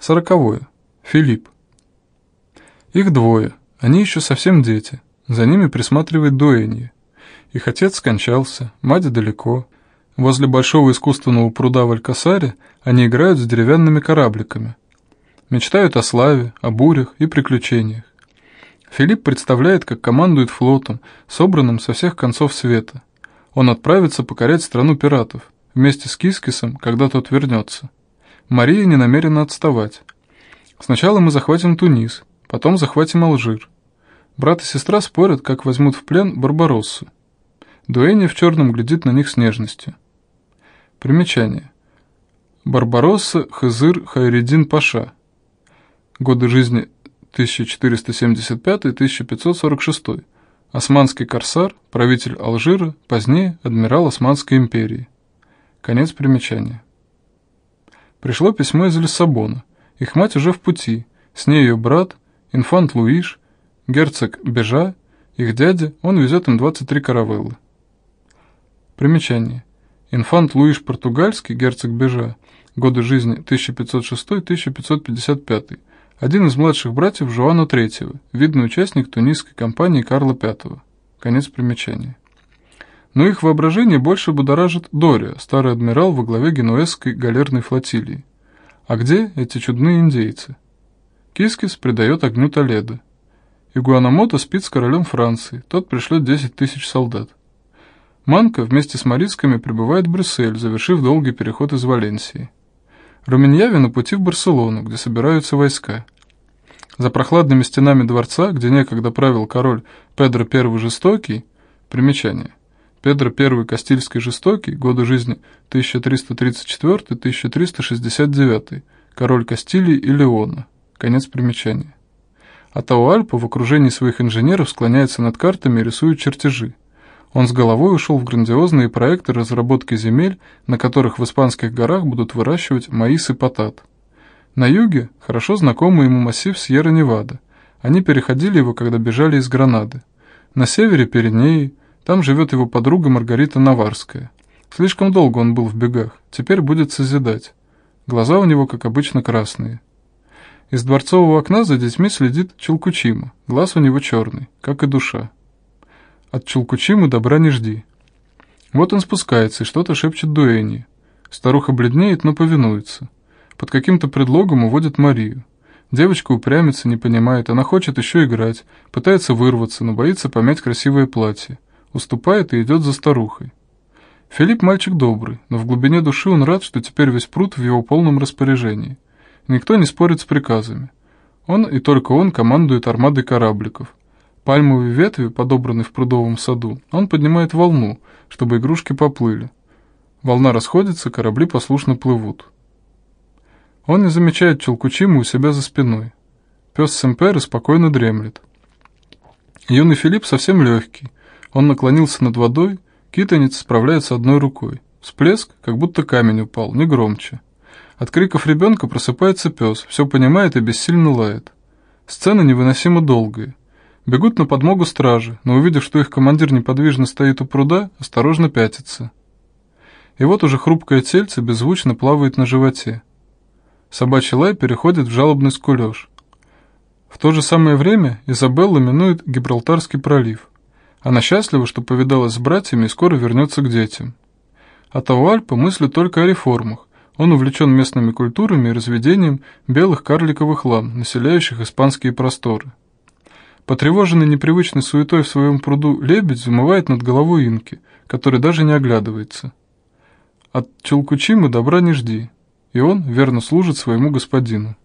Сороковое. Филипп. Их двое. Они еще совсем дети. За ними присматривает дуэнье. Их отец скончался, мать далеко. Возле большого искусственного пруда в Алькасаре они играют с деревянными корабликами. Мечтают о славе, о бурях и приключениях. Филипп представляет, как командует флотом, собранным со всех концов света. Он отправится покорять страну пиратов, вместе с Кискисом, когда тот вернется. Мария не намерена отставать. Сначала мы захватим Тунис, потом захватим Алжир. Брат и сестра спорят, как возьмут в плен Барбароссу. Дуэни в черном глядит на них с нежностью. Примечание. Барбаросса Хызыр Хайредин Паша. Годы жизни 1475-1546. Османский корсар, правитель Алжира, позднее адмирал Османской империи. Конец примечания. Пришло письмо из Лиссабона. Их мать уже в пути. С ней ее брат, инфант Луиш, герцог Бежа, их дядя, он везет им 23 каравеллы. Примечание. Инфант Луиш Португальский, герцог Бежа, годы жизни 1506-1555, один из младших братьев Жуана III, видный участник тунисской кампании Карла V. Конец примечания. Но их воображение больше будоражит Дория, старый адмирал во главе генуэзской галерной флотилии. А где эти чудные индейцы? Кискис придает огню Толедо. Игуэнамота спит с королем Франции, тот пришлет 10 тысяч солдат. Манко вместе с морисками прибывает в Брюссель, завершив долгий переход из Валенсии. Руминьяви на пути в Барселону, где собираются войска. За прохладными стенами дворца, где некогда правил король Педро I Жестокий, примечание. Педро I Кастильский Жестокий, годы жизни 1334-1369, король Кастилии и Леона, конец примечания. Атауальпа в окружении своих инженеров склоняется над картами и рисует чертежи. Он с головой ушел в грандиозные проекты разработки земель, на которых в испанских горах будут выращивать маис и потат. На юге хорошо знакомый ему массив Сьерра-Невада. Они переходили его, когда бежали из Гранады. На севере Пиренеи, там живет его подруга Маргарита Наварская. Слишком долго он был в бегах, теперь будет созидать. Глаза у него, как обычно, красные. Из дворцового окна за детьми следит Чулкучима, глаз у него черный, как и душа. От Чулкучимы добра не жди. Вот он спускается и что-то шепчет Дуэни. Старуха бледнеет, но повинуется. Под каким-то предлогом уводит Марию. Девочка упрямится, не понимает, она хочет еще играть, пытается вырваться, но боится помять красивое платье уступает и идет за старухой. Филипп мальчик добрый, но в глубине души он рад, что теперь весь пруд в его полном распоряжении. Никто не спорит с приказами. Он и только он командует армадой корабликов. Пальмовые ветви, подобранные в прудовом саду, он поднимает волну, чтобы игрушки поплыли. Волна расходится, корабли послушно плывут. Он не замечает Челкучиму у себя за спиной. Пес Семперы спокойно дремлет. Юный Филипп совсем легкий, он наклонился над водой, китанец справляется одной рукой. Всплеск, как будто камень упал, не громче. От криков ребенка просыпается пес, все понимает и бессильно лает. Сцена невыносимо долгая. Бегут на подмогу стражи, но увидев, что их командир неподвижно стоит у пруда, осторожно пятится. И вот уже хрупкое тельце беззвучно плавает на животе. Собачий лай переходит в жалобный скулеж. В то же самое время Изабелла минует Гибралтарский пролив. Она счастлива, что повидалась с братьями и скоро вернется к детям. А Тауальпа мыслит только о реформах. Он увлечен местными культурами и разведением белых карликовых лам, населяющих испанские просторы. Потревоженный непривычной суетой в своем пруду лебедь замывает над головой инки, который даже не оглядывается. От Чулкучимы добра не жди, и он верно служит своему господину.